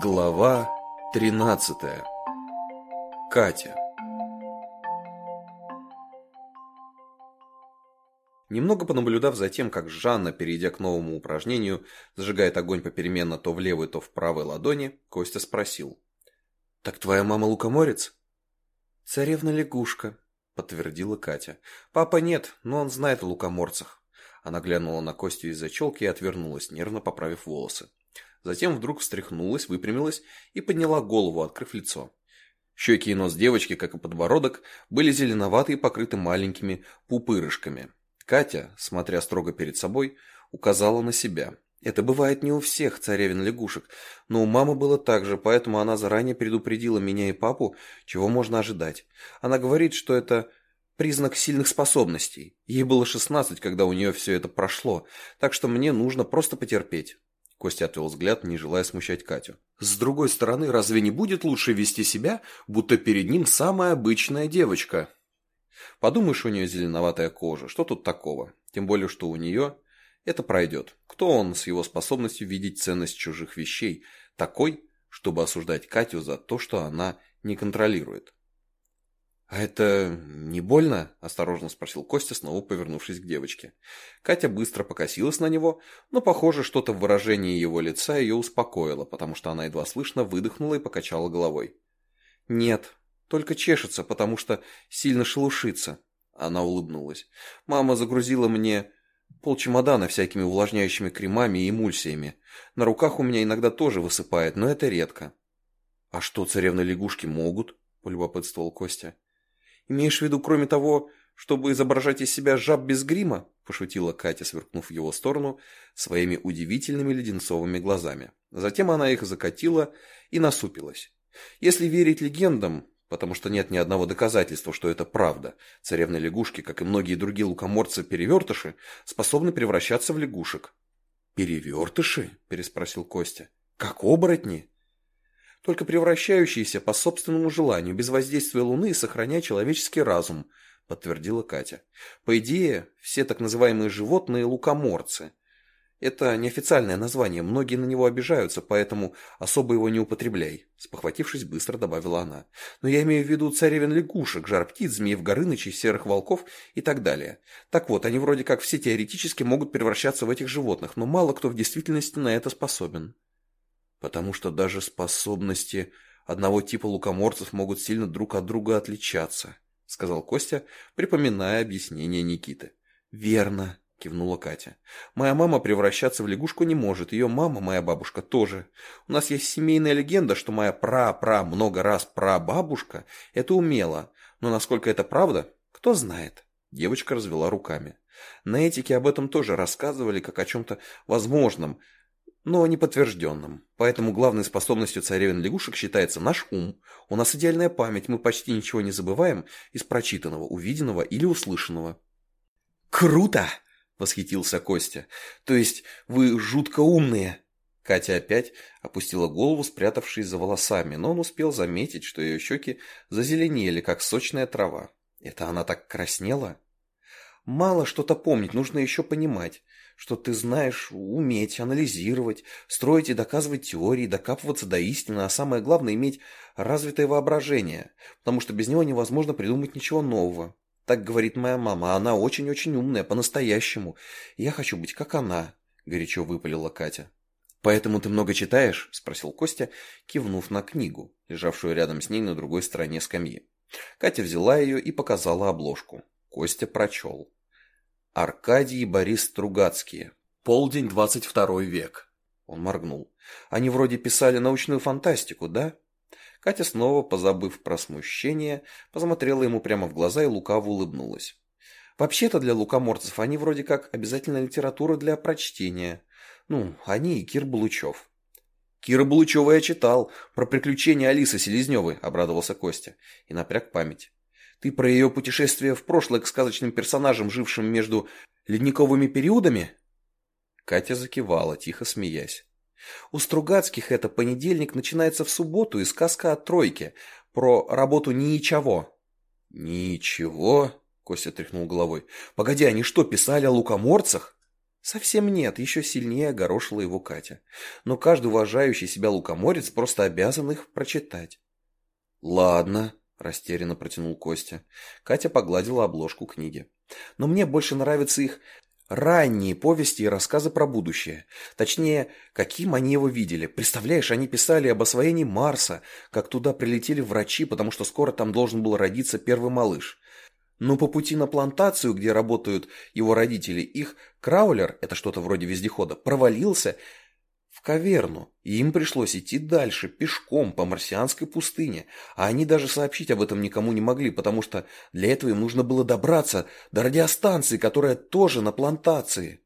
Глава 13. Катя. Немного понаблюдав за тем, как Жанна, перейдя к новому упражнению, зажигает огонь попеременно то в левой, то в правой ладони, Костя спросил. «Так твоя мама лукоморец?» «Царевна-лягушка», — подтвердила Катя. «Папа нет, но он знает о лукоморцах». Она глянула на Костю из-за челки и отвернулась, нервно поправив волосы. Затем вдруг встряхнулась, выпрямилась и подняла голову, открыв лицо. Щеки и нос девочки, как и подбородок, были зеленоватые и покрыты маленькими пупырышками. Катя, смотря строго перед собой, указала на себя. Это бывает не у всех царевин лягушек, но у мамы было так же, поэтому она заранее предупредила меня и папу, чего можно ожидать. Она говорит, что это признак сильных способностей. Ей было 16, когда у нее все это прошло, так что мне нужно просто потерпеть. Костя отвел взгляд, не желая смущать Катю. «С другой стороны, разве не будет лучше вести себя, будто перед ним самая обычная девочка?» Подумаешь, у нее зеленоватая кожа, что тут такого? Тем более, что у нее это пройдет. Кто он с его способностью видеть ценность чужих вещей, такой, чтобы осуждать Катю за то, что она не контролирует? «А это не больно?» – осторожно спросил Костя, снова повернувшись к девочке. Катя быстро покосилась на него, но, похоже, что-то в выражении его лица ее успокоило, потому что она едва слышно выдохнула и покачала головой. «Нет, только чешется, потому что сильно шелушится». Она улыбнулась. «Мама загрузила мне полчемодана всякими увлажняющими кремами и эмульсиями. На руках у меня иногда тоже высыпает, но это редко». «А что, царевны-лягушки могут?» – полюбопытствовал Костя. «Имеешь в виду, кроме того, чтобы изображать из себя жаб без грима?» – пошутила Катя, сверкнув в его сторону своими удивительными леденцовыми глазами. Затем она их закатила и насупилась. Если верить легендам, потому что нет ни одного доказательства, что это правда, царевны лягушки, как и многие другие лукоморцы-перевертыши, способны превращаться в лягушек. «Перевертыши?» – переспросил Костя. «Как оборотни?» Только превращающиеся по собственному желанию, без воздействия Луны, сохраняя человеческий разум, подтвердила Катя. По идее, все так называемые животные – лукоморцы. Это неофициальное название, многие на него обижаются, поэтому особо его не употребляй, спохватившись, быстро добавила она. Но я имею в виду царевин лягушек, жар птиц, змеев горынычей, серых волков и так далее. Так вот, они вроде как все теоретически могут превращаться в этих животных, но мало кто в действительности на это способен потому что даже способности одного типа лукоморцев могут сильно друг от друга отличаться, сказал Костя, припоминая объяснение Никиты. Верно, кивнула Катя. Моя мама превращаться в лягушку не может, ее мама, моя бабушка, тоже. У нас есть семейная легенда, что моя пра-пра много раз прабабушка это умела, но насколько это правда, кто знает. Девочка развела руками. На этике об этом тоже рассказывали, как о чем-то возможном, но не подтвержденным. Поэтому главной способностью царевин лягушек считается наш ум. У нас идеальная память, мы почти ничего не забываем из прочитанного, увиденного или услышанного. «Круто!» – восхитился Костя. «То есть вы жутко умные!» Катя опять опустила голову, спрятавшись за волосами, но он успел заметить, что ее щеки зазеленели, как сочная трава. Это она так краснела? Мало что-то помнить, нужно еще понимать что ты знаешь уметь анализировать, строить и доказывать теории, докапываться до истины, а самое главное иметь развитое воображение, потому что без него невозможно придумать ничего нового. Так говорит моя мама, она очень-очень умная, по-настоящему. Я хочу быть как она, горячо выпалила Катя. «Поэтому ты много читаешь?» – спросил Костя, кивнув на книгу, лежавшую рядом с ней на другой стороне скамьи. Катя взяла ее и показала обложку. Костя прочел. Аркадий и Борис Стругацкие. Полдень, 22 век. Он моргнул. Они вроде писали научную фантастику, да? Катя снова, позабыв про смущение, посмотрела ему прямо в глаза и лукаво улыбнулась. Вообще-то для лукоморцев они вроде как обязательная литература для прочтения. Ну, они и Кир Булычев. «Кира Булычева я читал, про приключения Алисы Селезневой», — обрадовался Костя и напряг память. Ты про ее путешествие в прошлое к сказочным персонажам, жившим между ледниковыми периодами?» Катя закивала, тихо смеясь. «У Стругацких это понедельник начинается в субботу и сказка о тройке про работу ничего». «Ничего?» — Костя тряхнул головой. «Погоди, они что, писали о лукоморцах?» Совсем нет, еще сильнее огорошила его Катя. Но каждый уважающий себя лукоморец просто обязан их прочитать. Ладно, растерянно протянул Костя. Катя погладила обложку книги. Но мне больше нравятся их ранние повести и рассказы про будущее. Точнее, каким они его видели. Представляешь, они писали об освоении Марса, как туда прилетели врачи, потому что скоро там должен был родиться первый малыш. Но по пути на плантацию, где работают его родители, их краулер, это что-то вроде вездехода, провалился каверну, и им пришлось идти дальше, пешком, по марсианской пустыне, а они даже сообщить об этом никому не могли, потому что для этого им нужно было добраться до радиостанции, которая тоже на плантации.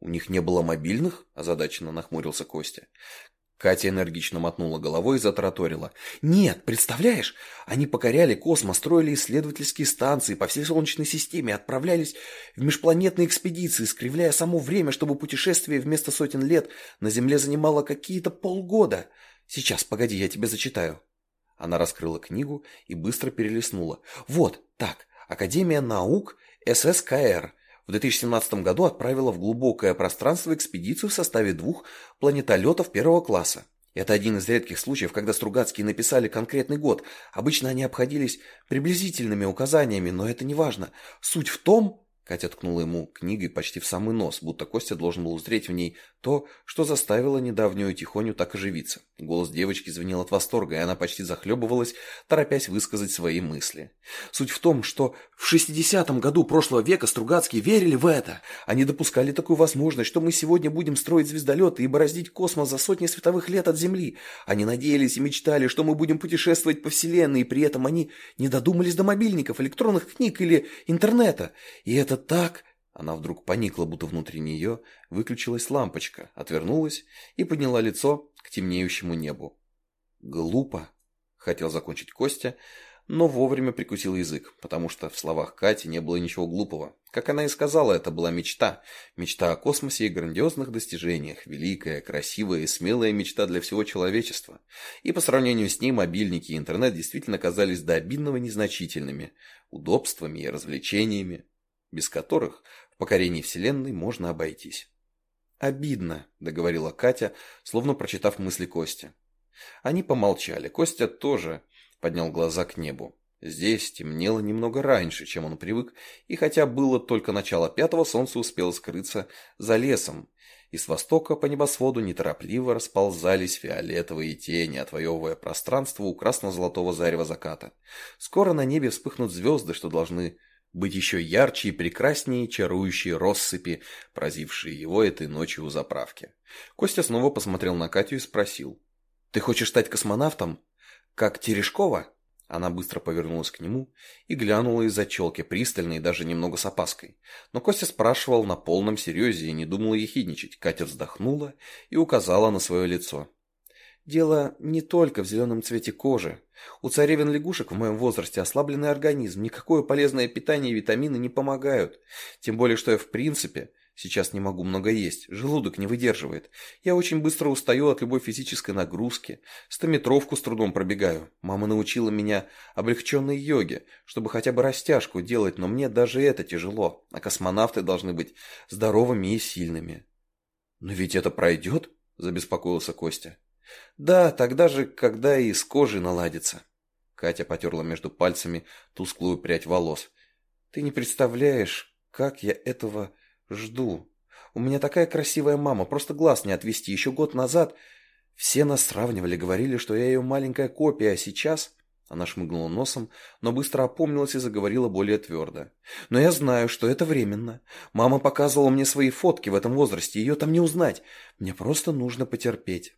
«У них не было мобильных?» – озадаченно нахмурился Костя. Катя энергично мотнула головой и затраторила. «Нет, представляешь? Они покоряли космос, строили исследовательские станции по всей Солнечной системе, отправлялись в межпланетные экспедиции, скривляя само время, чтобы путешествие вместо сотен лет на Земле занимало какие-то полгода. Сейчас, погоди, я тебе зачитаю». Она раскрыла книгу и быстро перелистнула. «Вот, так, Академия наук ССКР в 2017 году отправила в глубокое пространство экспедицию в составе двух планетолетов первого класса. Это один из редких случаев, когда Стругацкие написали конкретный год. Обычно они обходились приблизительными указаниями, но это не важно. Суть в том, Катя ткнула ему книгой почти в самый нос, будто Костя должен был узреть в ней то, что заставило недавнюю Тихоню так оживиться. Голос девочки звенел от восторга, и она почти захлебывалась, торопясь высказать свои мысли. Суть в том, что в 60-м году прошлого века Стругацкие верили в это. Они допускали такую возможность, что мы сегодня будем строить звездолеты и бороздить космос за сотни световых лет от Земли. Они надеялись и мечтали, что мы будем путешествовать по Вселенной, и при этом они не додумались до мобильников, электронных книг или интернета. И это так...» Она вдруг поникла, будто внутри нее выключилась лампочка, отвернулась и подняла лицо к темнеющему небу. «Глупо», — хотел закончить Костя, но вовремя прикусил язык, потому что в словах Кати не было ничего глупого. Как она и сказала, это была мечта. Мечта о космосе и грандиозных достижениях. Великая, красивая и смелая мечта для всего человечества. И по сравнению с ней мобильники и интернет действительно казались до обидного незначительными. Удобствами и развлечениями без которых в покорении Вселенной можно обойтись. «Обидно», — договорила Катя, словно прочитав мысли Кости. Они помолчали. Костя тоже поднял глаза к небу. Здесь темнело немного раньше, чем он привык, и хотя было только начало пятого, солнце успело скрыться за лесом, и с востока по небосводу неторопливо расползались фиолетовые тени, отвоевывая пространство у красно-золотого зарева заката. Скоро на небе вспыхнут звезды, что должны быть еще ярче и прекраснее чарующие россыпи, поразившие его этой ночью у заправки. Костя снова посмотрел на Катю и спросил. «Ты хочешь стать космонавтом? Как Терешкова?» Она быстро повернулась к нему и глянула из-за челки, пристально и даже немного с опаской. Но Костя спрашивал на полном серьезе и не думала ехидничать. Катя вздохнула и указала на свое лицо. Дело не только в зеленом цвете кожи. У царевин лягушек в моем возрасте ослабленный организм, никакое полезное питание и витамины не помогают. Тем более, что я в принципе сейчас не могу много есть, желудок не выдерживает. Я очень быстро устаю от любой физической нагрузки, стометровку с трудом пробегаю. Мама научила меня облегченной йоге, чтобы хотя бы растяжку делать, но мне даже это тяжело, а космонавты должны быть здоровыми и сильными. «Но ведь это пройдет?» – забеспокоился Костя. Да, тогда же, когда и с кожей наладится. Катя потерла между пальцами тусклую прядь волос. Ты не представляешь, как я этого жду. У меня такая красивая мама, просто глаз не отвести. Еще год назад все нас сравнивали, говорили, что я ее маленькая копия, а сейчас... Она шмыгнула носом, но быстро опомнилась и заговорила более твердо. «Но я знаю, что это временно. Мама показывала мне свои фотки в этом возрасте, ее там не узнать. Мне просто нужно потерпеть».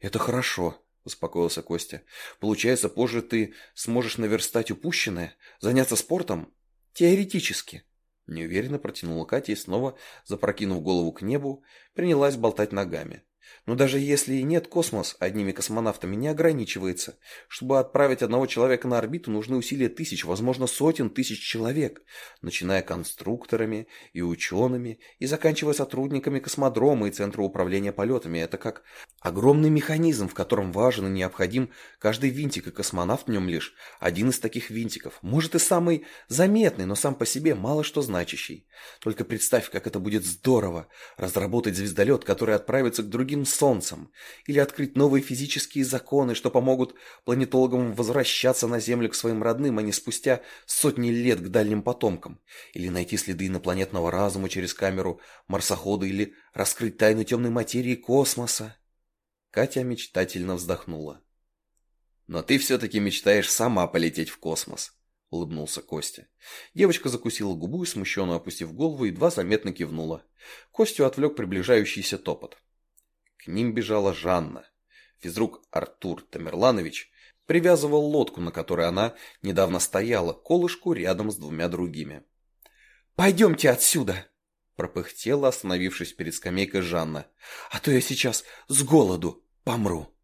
«Это хорошо», – успокоился Костя. «Получается, позже ты сможешь наверстать упущенное, заняться спортом?» «Теоретически». Неуверенно протянула Катя и снова, запрокинув голову к небу, принялась болтать ногами. Но даже если и нет, космос одними космонавтами не ограничивается. Чтобы отправить одного человека на орбиту, нужны усилия тысяч, возможно, сотен тысяч человек, начиная конструкторами и учеными, и заканчивая сотрудниками космодрома и Центра управления полетами. Это как Огромный механизм, в котором важен и необходим каждый винтик, и космонавт в нем лишь один из таких винтиков. Может и самый заметный, но сам по себе мало что значащий. Только представь, как это будет здорово разработать звездолет, который отправится к другим солнцам, или открыть новые физические законы, что помогут планетологам возвращаться на Землю к своим родным, а не спустя сотни лет к дальним потомкам, или найти следы инопланетного разума через камеру марсохода, или раскрыть тайну темной материи космоса. Катя мечтательно вздохнула. «Но ты все-таки мечтаешь сама полететь в космос», — улыбнулся Костя. Девочка закусила губу и, смущенно опустив голову, едва заметно кивнула. Костю отвлек приближающийся топот. К ним бежала Жанна. Физрук Артур Тамерланович привязывал лодку, на которой она недавно стояла, колышку рядом с двумя другими. «Пойдемте отсюда!» пропыхтела, остановившись перед скамейкой Жанна. «А то я сейчас с голоду помру».